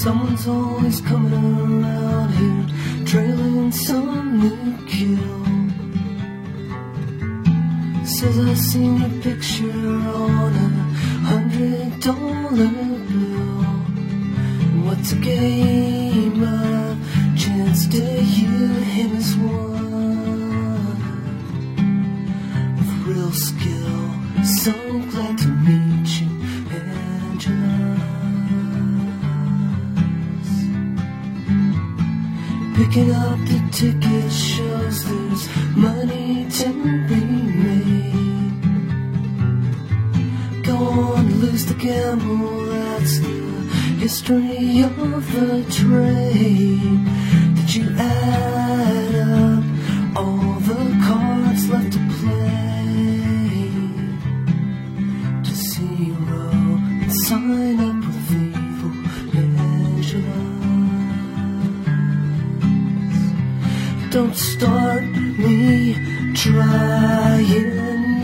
Someone's always coming around here, trailing some new kill. Says I seen your picture on a hundred dollar bill. What's a game of chance to you? Him as one Picking up the ticket shows there's money to be made. Go on, lose the gamble, that's the history of the trade. Don't start me trying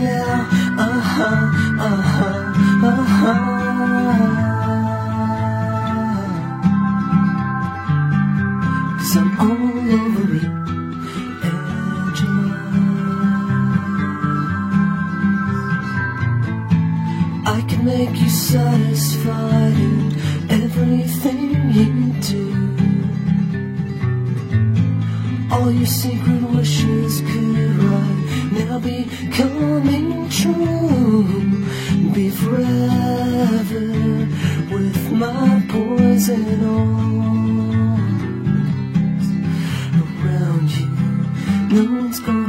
now. Uh huh, uh huh, uh huh. Cause I'm all over it. I can make you satisfied in everything you do. All your secret wishes could right now be coming true. Be forever with my poison arms around you. No one's gonna